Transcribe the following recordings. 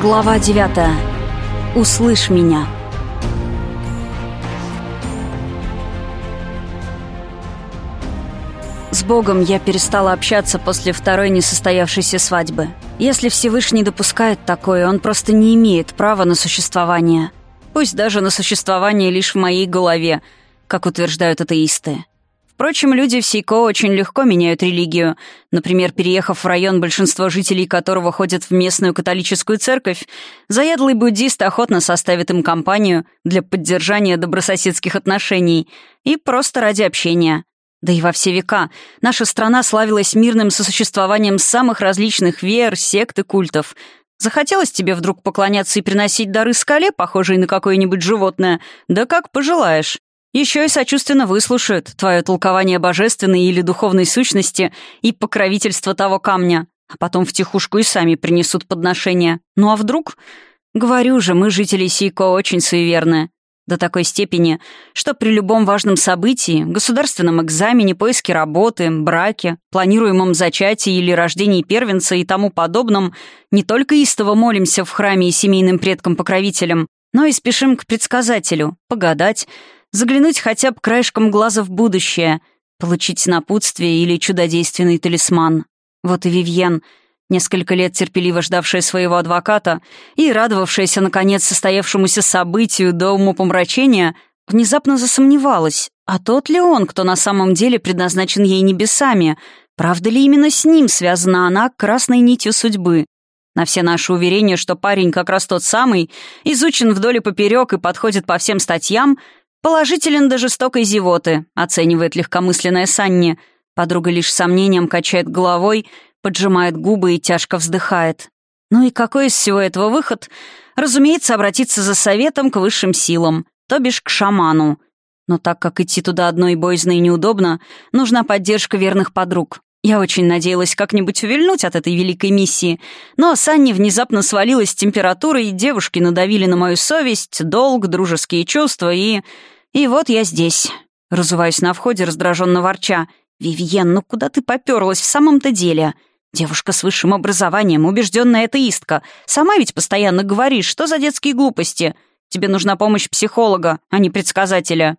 Глава 9. Услышь меня. С Богом я перестала общаться после второй несостоявшейся свадьбы. Если Всевышний допускает такое, он просто не имеет права на существование. Пусть даже на существование лишь в моей голове, как утверждают атеисты. Впрочем, люди в Сейко очень легко меняют религию. Например, переехав в район, большинство жителей которого ходят в местную католическую церковь, заядлый буддист охотно составит им компанию для поддержания добрососедских отношений и просто ради общения. Да и во все века наша страна славилась мирным сосуществованием самых различных вер, сект и культов. Захотелось тебе вдруг поклоняться и приносить дары скале, похожей на какое-нибудь животное? Да как пожелаешь. Еще и сочувственно выслушают твое толкование божественной или духовной сущности и покровительство того камня, а потом втихушку и сами принесут подношения. Ну а вдруг? Говорю же, мы, жители Сейко, очень суеверны. До такой степени, что при любом важном событии, государственном экзамене, поиске работы, браке, планируемом зачатии или рождении первенца и тому подобном, не только истово молимся в храме и семейным предкам-покровителям, но и спешим к предсказателю, погадать, заглянуть хотя бы краешком глаза в будущее, получить напутствие или чудодейственный талисман. Вот и Вивьен, несколько лет терпеливо ждавшая своего адвоката и радовавшаяся, наконец, состоявшемуся событию до умопомрачения, внезапно засомневалась, а тот ли он, кто на самом деле предназначен ей небесами, правда ли именно с ним связана она красной нитью судьбы. На все наши уверения, что парень как раз тот самый, изучен вдоль и поперек и подходит по всем статьям, Положителен до жестокой зевоты, оценивает легкомысленная Санни. Подруга лишь сомнением качает головой, поджимает губы и тяжко вздыхает. Ну и какой из всего этого выход? Разумеется, обратиться за советом к высшим силам, то бишь к шаману. Но так как идти туда одной боязно и неудобно, нужна поддержка верных подруг. Я очень надеялась как-нибудь увильнуть от этой великой миссии, но Санни внезапно свалилась с температурой, и девушки надавили на мою совесть, долг, дружеские чувства и... И вот я здесь. Разуваюсь на входе, раздраженно ворча. «Вивьен, ну куда ты поперлась в самом-то деле?» «Девушка с высшим образованием, убежденная атеистка. Сама ведь постоянно говоришь, что за детские глупости. Тебе нужна помощь психолога, а не предсказателя».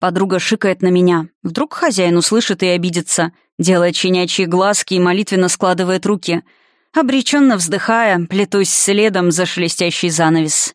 Подруга шикает на меня. Вдруг хозяин услышит и обидится. Делает щенячьи глазки и молитвенно складывает руки. Обреченно вздыхая, плетусь следом за шелестящий занавес.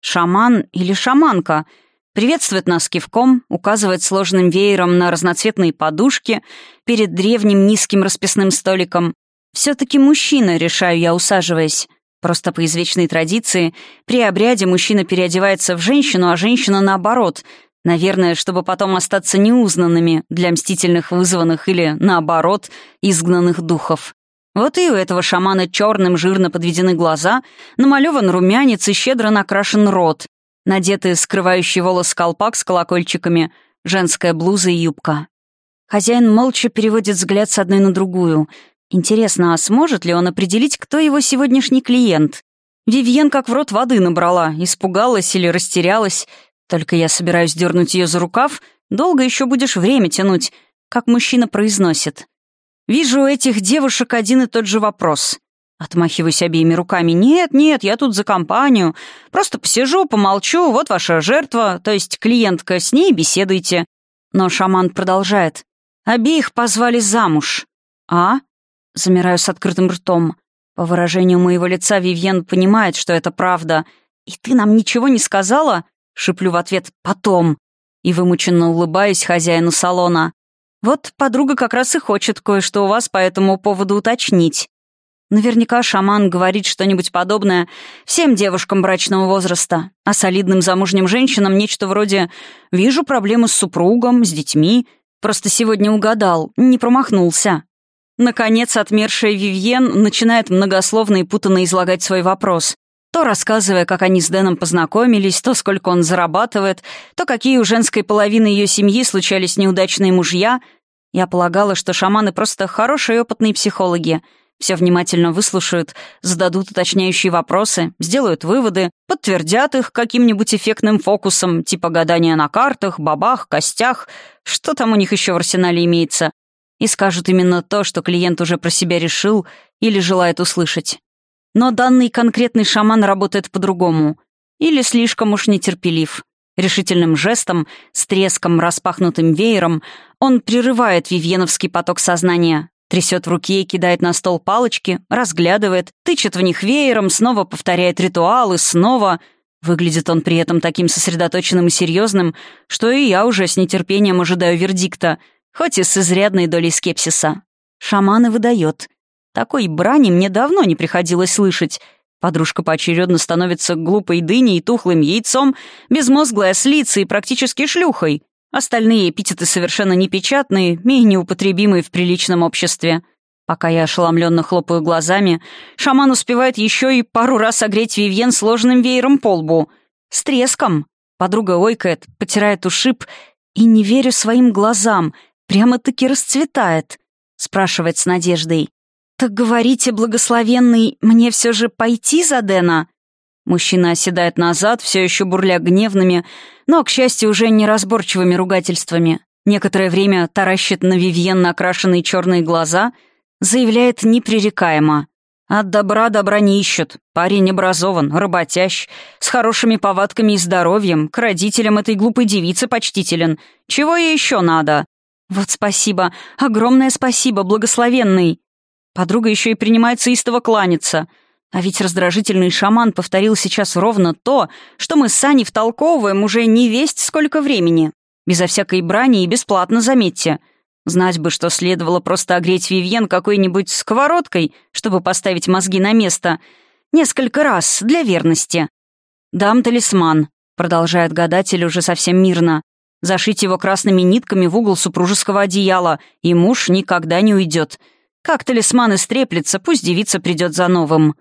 Шаман или шаманка — Приветствует нас кивком, указывает сложным веером на разноцветные подушки перед древним низким расписным столиком. Все-таки мужчина, решаю я, усаживаясь. Просто по извечной традиции, при обряде мужчина переодевается в женщину, а женщина наоборот. Наверное, чтобы потом остаться неузнанными для мстительных вызванных или, наоборот, изгнанных духов. Вот и у этого шамана черным жирно подведены глаза, намалеван румянец и щедро накрашен рот, надетый скрывающий волос колпак с колокольчиками, женская блуза и юбка. Хозяин молча переводит взгляд с одной на другую. Интересно, а сможет ли он определить, кто его сегодняшний клиент? Вивьен как в рот воды набрала, испугалась или растерялась. Только я собираюсь дернуть ее за рукав, долго еще будешь время тянуть, как мужчина произносит. Вижу у этих девушек один и тот же вопрос. Отмахиваюсь обеими руками. «Нет, нет, я тут за компанию. Просто посижу, помолчу, вот ваша жертва, то есть клиентка, с ней беседуйте». Но шаман продолжает. «Обеих позвали замуж». «А?» Замираю с открытым ртом. По выражению моего лица Вивьен понимает, что это правда. «И ты нам ничего не сказала?» Шиплю в ответ «потом». И вымученно улыбаюсь хозяину салона. «Вот подруга как раз и хочет кое-что у вас по этому поводу уточнить». Наверняка шаман говорит что-нибудь подобное всем девушкам брачного возраста, а солидным замужним женщинам нечто вроде «вижу проблемы с супругом, с детьми, просто сегодня угадал, не промахнулся». Наконец, отмершая Вивьен начинает многословно и путанно излагать свой вопрос, то рассказывая, как они с Дэном познакомились, то сколько он зарабатывает, то какие у женской половины ее семьи случались неудачные мужья. Я полагала, что шаманы просто хорошие опытные психологи — все внимательно выслушают, зададут уточняющие вопросы, сделают выводы, подтвердят их каким-нибудь эффектным фокусом, типа гадания на картах, бабах, костях, что там у них еще в арсенале имеется, и скажут именно то, что клиент уже про себя решил или желает услышать. Но данный конкретный шаман работает по-другому. Или слишком уж нетерпелив. Решительным жестом, с треском, распахнутым веером, он прерывает вивьеновский поток сознания, трясет в руке кидает на стол палочки, разглядывает, тычет в них веером, снова повторяет ритуалы, снова... Выглядит он при этом таким сосредоточенным и серьезным, что и я уже с нетерпением ожидаю вердикта, хоть и с изрядной долей скепсиса. Шаман и выдает. Такой брани мне давно не приходилось слышать. Подружка поочередно становится глупой дыней и тухлым яйцом, безмозглой ослицей и практически шлюхой. Остальные эпитеты совершенно непечатные и неупотребимые в приличном обществе. Пока я ошеломленно хлопаю глазами, шаман успевает еще и пару раз огреть Вивьен сложным веером по лбу. С треском. Подруга ойкает, потирает ушиб и, не верю своим глазам, прямо-таки расцветает. Спрашивает с надеждой. «Так говорите, благословенный, мне все же пойти за Дэна?» Мужчина оседает назад, все еще бурля гневными, но, к счастью, уже неразборчивыми ругательствами. Некоторое время таращит на Вивьен накрашенные черные глаза — заявляет непререкаемо. От добра добра не ищут. Парень образован, работящ, с хорошими повадками и здоровьем, к родителям этой глупой девицы почтителен. Чего ей еще надо? Вот спасибо, огромное спасибо, благословенный. Подруга еще и принимается истово кланяться. А ведь раздражительный шаман повторил сейчас ровно то, что мы с Саней втолковываем уже не весть сколько времени. Безо всякой брани и бесплатно, заметьте. Знать бы, что следовало просто огреть Вивьен какой-нибудь сковородкой, чтобы поставить мозги на место. Несколько раз, для верности. «Дам талисман», — продолжает гадатель уже совсем мирно. «Зашить его красными нитками в угол супружеского одеяла, и муж никогда не уйдет. Как талисман истреплется, пусть девица придет за новым».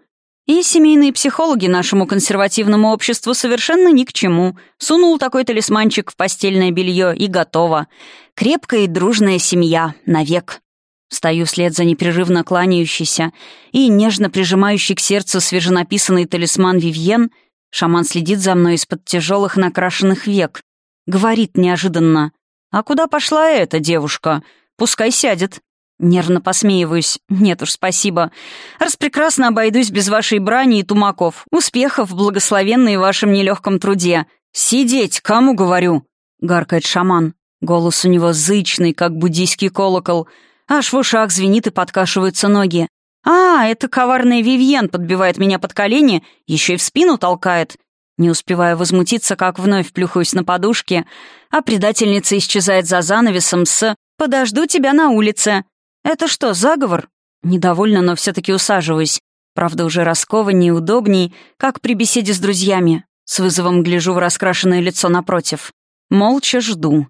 И семейные психологи нашему консервативному обществу совершенно ни к чему. Сунул такой талисманчик в постельное белье и готово. Крепкая и дружная семья. Навек. Стою вслед за непрерывно кланяющийся и нежно прижимающий к сердцу свеженаписанный талисман Вивьен. Шаман следит за мной из-под тяжелых накрашенных век. Говорит неожиданно. «А куда пошла эта девушка? Пускай сядет. Нервно посмеиваюсь. Нет уж, спасибо. Распрекрасно обойдусь без вашей брани и тумаков. Успехов, благословенные в вашем нелегком труде. Сидеть, кому говорю? Гаркает шаман. Голос у него зычный, как буддийский колокол. Аж в ушах звенит и подкашиваются ноги. «А, это коварная Вивьен подбивает меня под колени, еще и в спину толкает». Не успеваю возмутиться, как вновь плюхаюсь на подушке, а предательница исчезает за занавесом с «Подожду тебя на улице». «Это что, заговор?» Недовольно, но все-таки усаживаюсь. Правда, уже раскованнее и удобней, как при беседе с друзьями. С вызовом гляжу в раскрашенное лицо напротив. Молча жду.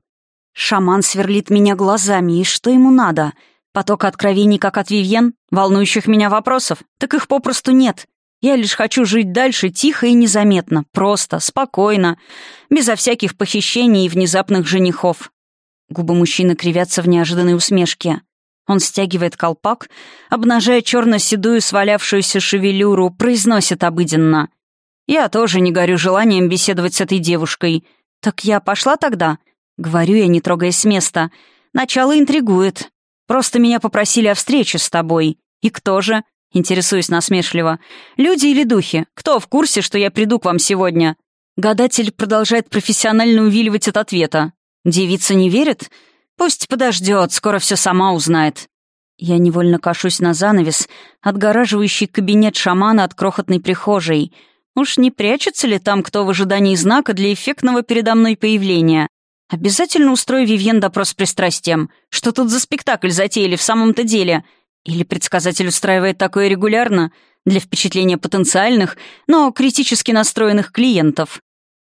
Шаман сверлит меня глазами, и что ему надо? Поток откровений, как от Вивьен? Волнующих меня вопросов? Так их попросту нет. Я лишь хочу жить дальше тихо и незаметно, просто, спокойно, безо всяких похищений и внезапных женихов. Губы мужчины кривятся в неожиданной усмешке. Он стягивает колпак, обнажая черно-седую свалявшуюся шевелюру, произносит обыденно. «Я тоже не горю желанием беседовать с этой девушкой. Так я пошла тогда?» Говорю я, не трогаясь с места. «Начало интригует. Просто меня попросили о встрече с тобой. И кто же?» Интересуюсь насмешливо. «Люди или духи? Кто в курсе, что я приду к вам сегодня?» Гадатель продолжает профессионально увиливать от ответа. «Девица не верит?» Пусть подождет, скоро все сама узнает. Я невольно кашусь на занавес, отгораживающий кабинет шамана от крохотной прихожей. Уж не прячется ли там кто в ожидании знака для эффектного передо мной появления? Обязательно устрою Вивьен допрос с пристрастием. Что тут за спектакль затеяли в самом-то деле? Или предсказатель устраивает такое регулярно, для впечатления потенциальных, но критически настроенных клиентов?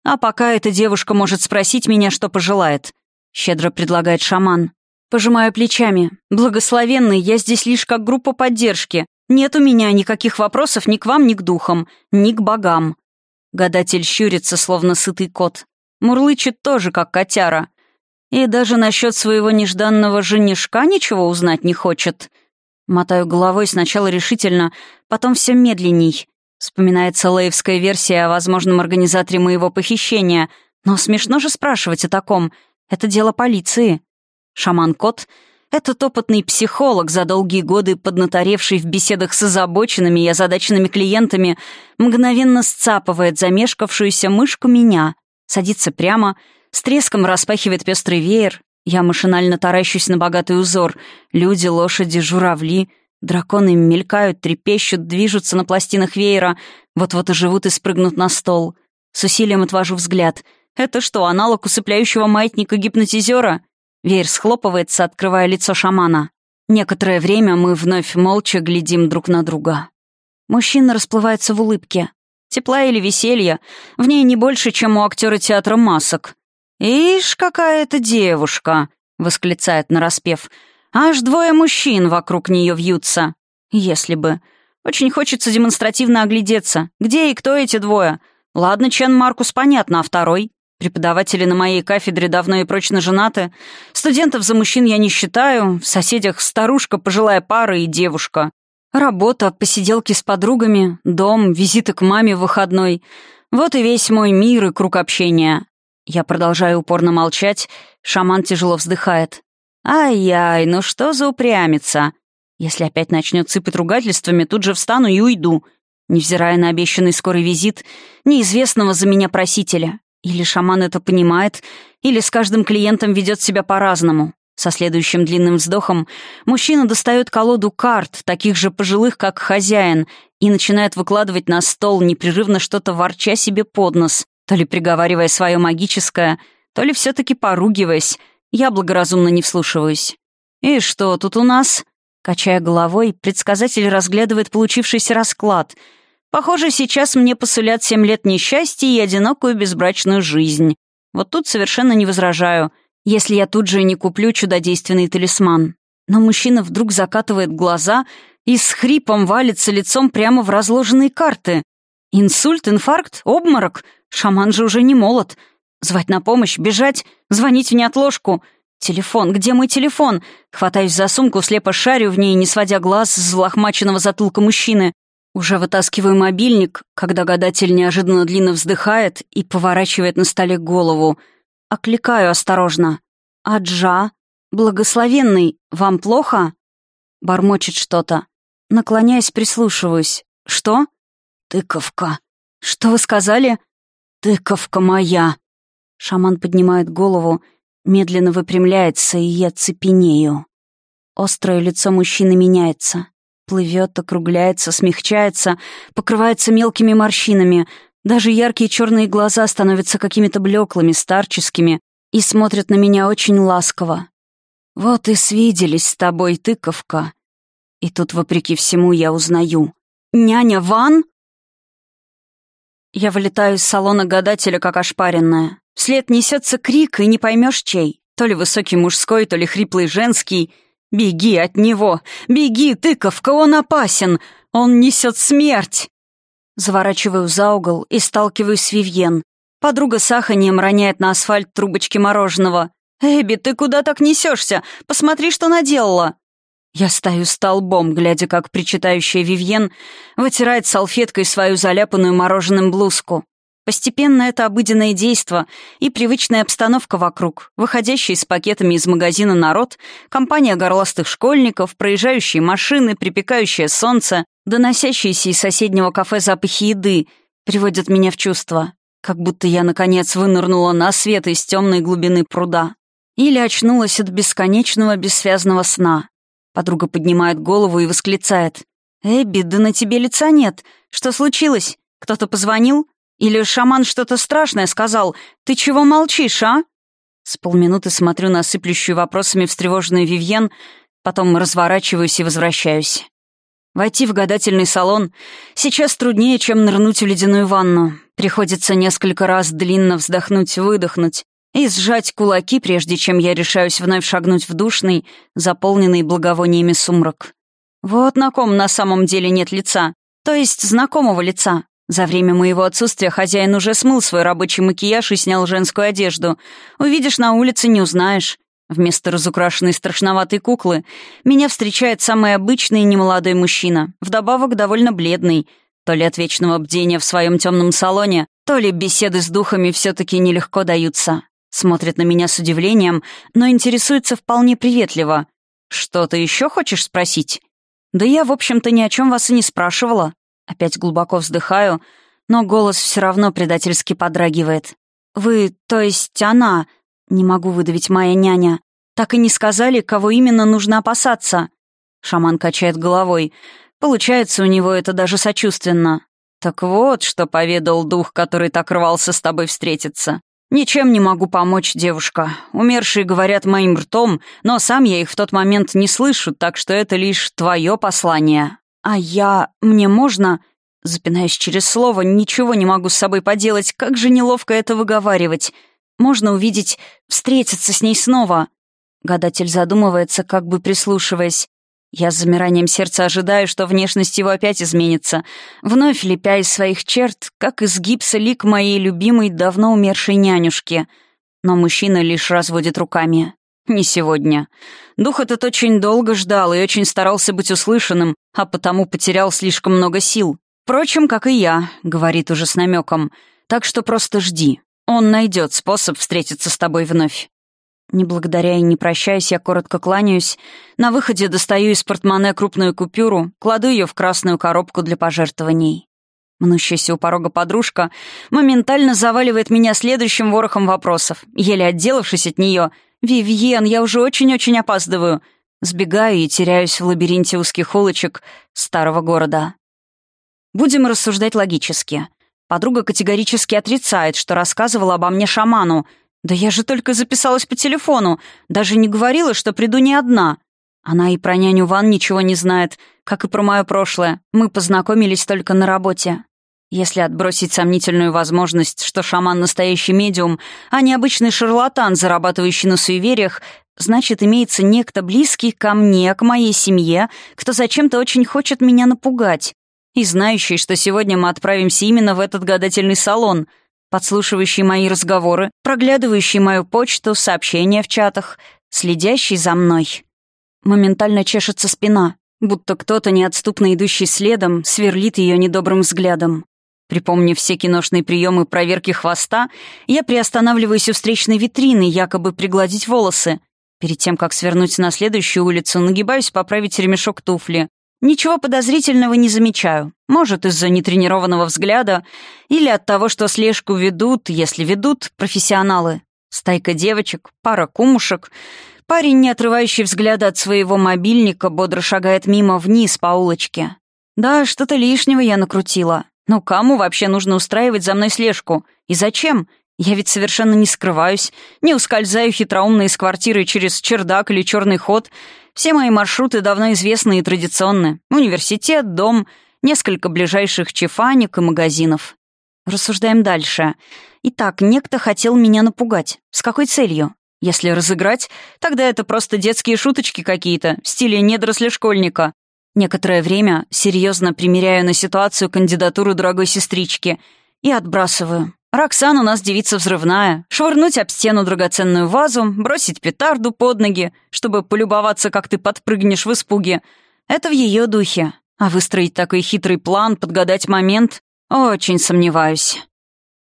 А пока эта девушка может спросить меня, что пожелает — щедро предлагает шаман. Пожимаю плечами. Благословенный, я здесь лишь как группа поддержки. Нет у меня никаких вопросов ни к вам, ни к духам, ни к богам. Гадатель щурится, словно сытый кот. Мурлычет тоже, как котяра. И даже насчет своего нежданного женишка ничего узнать не хочет. Мотаю головой сначала решительно, потом все медленней. Вспоминается лейвская версия о возможном организаторе моего похищения. Но смешно же спрашивать о таком — это дело полиции. Шаман-кот Этот опытный психолог, за долгие годы поднаторевший в беседах с озабоченными и озадаченными клиентами, мгновенно сцапывает замешкавшуюся мышку меня, садится прямо, с треском распахивает пестрый веер. Я машинально таращусь на богатый узор. Люди, лошади, журавли. Драконы мелькают, трепещут, движутся на пластинах веера. Вот-вот оживут и спрыгнут на стол. С усилием отвожу взгляд. Это что, аналог усыпляющего маятника гипнотизера? Веер схлопывается, открывая лицо шамана. Некоторое время мы вновь молча глядим друг на друга. Мужчина расплывается в улыбке. Тепла или веселья в ней не больше, чем у актера театра масок. «Ишь, какая это девушка!» — восклицает нараспев. «Аж двое мужчин вокруг нее вьются. Если бы. Очень хочется демонстративно оглядеться. Где и кто эти двое? Ладно, Чен Маркус, понятно, а второй? Преподаватели на моей кафедре давно и прочно женаты. Студентов за мужчин я не считаю. В соседях старушка, пожилая пара и девушка. Работа, посиделки с подругами, дом, визиты к маме в выходной. Вот и весь мой мир и круг общения. Я продолжаю упорно молчать. Шаман тяжело вздыхает. «Ай-яй, ну что за упрямица? Если опять начнет сыпать ругательствами, тут же встану и уйду, невзирая на обещанный скорый визит неизвестного за меня просителя. Или шаман это понимает, или с каждым клиентом ведет себя по-разному. Со следующим длинным вздохом мужчина достает колоду карт, таких же пожилых, как хозяин, и начинает выкладывать на стол, непрерывно что-то ворча себе под нос, то ли приговаривая свое магическое, то ли все-таки поругиваясь. Я благоразумно не вслушиваюсь. «И что тут у нас?» Качая головой, предсказатель разглядывает получившийся расклад — Похоже, сейчас мне посулят семь лет несчастья и одинокую безбрачную жизнь. Вот тут совершенно не возражаю, если я тут же не куплю чудодейственный талисман. Но мужчина вдруг закатывает глаза и с хрипом валится лицом прямо в разложенные карты. Инсульт, инфаркт, обморок. Шаман же уже не молод. Звать на помощь, бежать, звонить в неотложку. Телефон, где мой телефон? Хватаюсь за сумку, слепо шарю в ней, не сводя глаз с злохмаченного затылка мужчины. Уже вытаскиваю мобильник, когда гадатель неожиданно длинно вздыхает и поворачивает на столе голову. Окликаю осторожно. «Аджа? Благословенный, вам плохо?» Бормочет что-то. Наклоняясь, прислушиваюсь. «Что?» «Тыковка». «Что вы сказали?» «Тыковка моя». Шаман поднимает голову, медленно выпрямляется, и я цепенею. Острое лицо мужчины меняется. Плывет, округляется, смягчается, покрывается мелкими морщинами. Даже яркие черные глаза становятся какими-то блеклыми, старческими и смотрят на меня очень ласково. «Вот и свиделись с тобой, тыковка». И тут, вопреки всему, я узнаю. «Няня Ван?» Я вылетаю из салона гадателя, как ошпаренная. Вслед несется крик, и не поймешь чей. То ли высокий мужской, то ли хриплый женский — «Беги от него! Беги, тыковка, он опасен! Он несет смерть!» Заворачиваю за угол и сталкиваюсь с Вивьен. Подруга с аханьем роняет на асфальт трубочки мороженого. «Эбби, ты куда так несешься? Посмотри, что наделала!» Я стою столбом, глядя, как причитающая Вивьен вытирает салфеткой свою заляпанную мороженым блузку. Постепенно это обыденное действо и привычная обстановка вокруг, выходящие с пакетами из магазина народ, компания горластых школьников, проезжающие машины, припекающее солнце, доносящиеся из соседнего кафе запахи еды, приводят меня в чувство, как будто я, наконец, вынырнула на свет из темной глубины пруда. Или очнулась от бесконечного бессвязного сна. Подруга поднимает голову и восклицает. «Эбби, да на тебе лица нет. Что случилось? Кто-то позвонил?» Или шаман что-то страшное сказал? Ты чего молчишь, а?» С полминуты смотрю на сыплющую вопросами встревоженную Вивьен, потом разворачиваюсь и возвращаюсь. Войти в гадательный салон сейчас труднее, чем нырнуть в ледяную ванну. Приходится несколько раз длинно вздохнуть-выдохнуть и сжать кулаки, прежде чем я решаюсь вновь шагнуть в душный, заполненный благовониями сумрак. Вот на ком на самом деле нет лица, то есть знакомого лица. За время моего отсутствия хозяин уже смыл свой рабочий макияж и снял женскую одежду. Увидишь на улице, не узнаешь. Вместо разукрашенной страшноватой куклы меня встречает самый обычный немолодой мужчина, вдобавок довольно бледный. То ли от вечного бдения в своем темном салоне, то ли беседы с духами все-таки нелегко даются. Смотрит на меня с удивлением, но интересуется вполне приветливо. «Что ты еще хочешь спросить?» «Да я, в общем-то, ни о чем вас и не спрашивала». Опять глубоко вздыхаю, но голос все равно предательски подрагивает. «Вы, то есть она...» Не могу выдавить моя няня. «Так и не сказали, кого именно нужно опасаться». Шаман качает головой. Получается у него это даже сочувственно. «Так вот, что поведал дух, который так рвался с тобой встретиться. «Ничем не могу помочь, девушка. Умершие говорят моим ртом, но сам я их в тот момент не слышу, так что это лишь твое послание. А я... мне можно...» Запинаясь через слово, ничего не могу с собой поделать, как же неловко это выговаривать. Можно увидеть, встретиться с ней снова. Гадатель задумывается, как бы прислушиваясь. Я с замиранием сердца ожидаю, что внешность его опять изменится, вновь лепя из своих черт, как из гипса лик моей любимой, давно умершей нянюшки. Но мужчина лишь разводит руками. Не сегодня. Дух этот очень долго ждал и очень старался быть услышанным, а потому потерял слишком много сил. Впрочем, как и я, говорит уже с намеком. Так что просто жди. Он найдет способ встретиться с тобой вновь. Не благодаря и не прощаясь, я коротко кланяюсь. На выходе достаю из портмоне крупную купюру, кладу ее в красную коробку для пожертвований. Мнущаяся у порога подружка моментально заваливает меня следующим ворохом вопросов. Еле отделавшись от нее, «Вивьен, я уже очень-очень опаздываю». Сбегаю и теряюсь в лабиринте узких улочек старого города. Будем рассуждать логически. Подруга категорически отрицает, что рассказывала обо мне шаману — «Да я же только записалась по телефону, даже не говорила, что приду не одна». Она и про няню Ван ничего не знает, как и про мое прошлое. Мы познакомились только на работе. Если отбросить сомнительную возможность, что шаман — настоящий медиум, а не обычный шарлатан, зарабатывающий на суевериях, значит, имеется некто близкий ко мне, к моей семье, кто зачем-то очень хочет меня напугать. И знающий, что сегодня мы отправимся именно в этот гадательный салон — подслушивающий мои разговоры, проглядывающий мою почту, сообщения в чатах, следящий за мной. Моментально чешется спина, будто кто-то, неотступно идущий следом, сверлит ее недобрым взглядом. Припомнив все киношные приемы проверки хвоста, я приостанавливаюсь у встречной витрины, якобы пригладить волосы. Перед тем, как свернуть на следующую улицу, нагибаюсь поправить ремешок туфли. Ничего подозрительного не замечаю. Может, из-за нетренированного взгляда или от того, что слежку ведут, если ведут, профессионалы. Стайка девочек, пара кумушек. Парень, не отрывающий взгляда от своего мобильника, бодро шагает мимо вниз по улочке. Да, что-то лишнего я накрутила. Но кому вообще нужно устраивать за мной слежку? И зачем? Я ведь совершенно не скрываюсь, не ускользаю хитроумно из квартиры через чердак или черный ход. Все мои маршруты давно известны и традиционны. Университет, дом, несколько ближайших чефаник и магазинов. Рассуждаем дальше. Итак, некто хотел меня напугать. С какой целью? Если разыграть, тогда это просто детские шуточки какие-то, в стиле недоросля школьника. Некоторое время серьезно примеряю на ситуацию кандидатуру дорогой сестрички и отбрасываю. Роксан у нас девица взрывная. Швырнуть об стену драгоценную вазу, бросить петарду под ноги, чтобы полюбоваться, как ты подпрыгнешь в испуге. Это в ее духе. А выстроить такой хитрый план, подгадать момент — очень сомневаюсь.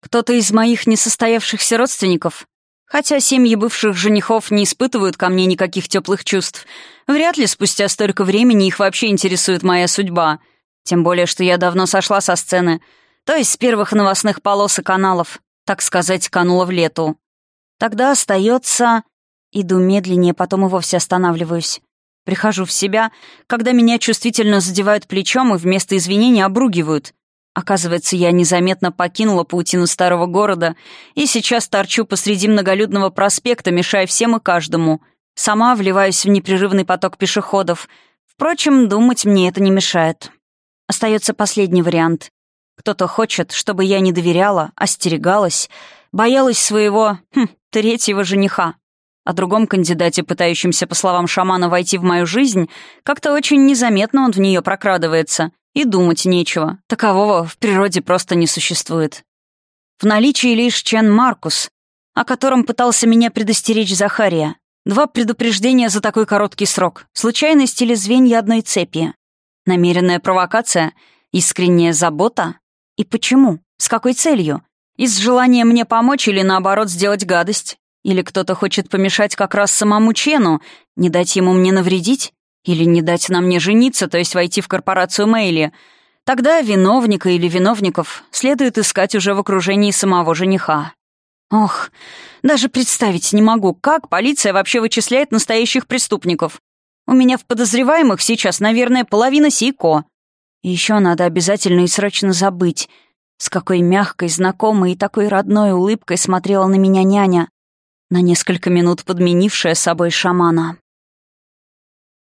Кто-то из моих несостоявшихся родственников? Хотя семьи бывших женихов не испытывают ко мне никаких теплых чувств. Вряд ли спустя столько времени их вообще интересует моя судьба. Тем более, что я давно сошла со сцены — то есть с первых новостных полос и каналов, так сказать, канула в лету. Тогда остается... Иду медленнее, потом и вовсе останавливаюсь. Прихожу в себя, когда меня чувствительно задевают плечом и вместо извинений обругивают. Оказывается, я незаметно покинула паутину старого города и сейчас торчу посреди многолюдного проспекта, мешая всем и каждому. Сама вливаюсь в непрерывный поток пешеходов. Впрочем, думать мне это не мешает. Остается последний вариант. Кто-то хочет, чтобы я не доверяла, остерегалась, боялась своего, хм, третьего жениха. О другом кандидате, пытающемся, по словам шамана, войти в мою жизнь, как-то очень незаметно он в нее прокрадывается. И думать нечего. Такового в природе просто не существует. В наличии лишь Чен Маркус, о котором пытался меня предостеречь Захария. Два предупреждения за такой короткий срок. Случайность или звенья одной цепи. Намеренная провокация, искренняя забота, и почему? С какой целью? Из желания мне помочь или, наоборот, сделать гадость? Или кто-то хочет помешать как раз самому Чену, не дать ему мне навредить? Или не дать на мне жениться, то есть войти в корпорацию Мэйли? Тогда виновника или виновников следует искать уже в окружении самого жениха. Ох, даже представить не могу, как полиция вообще вычисляет настоящих преступников. У меня в подозреваемых сейчас, наверное, половина Сейко. И еще надо обязательно и срочно забыть, с какой мягкой, знакомой и такой родной улыбкой смотрела на меня няня, на несколько минут подменившая собой шамана.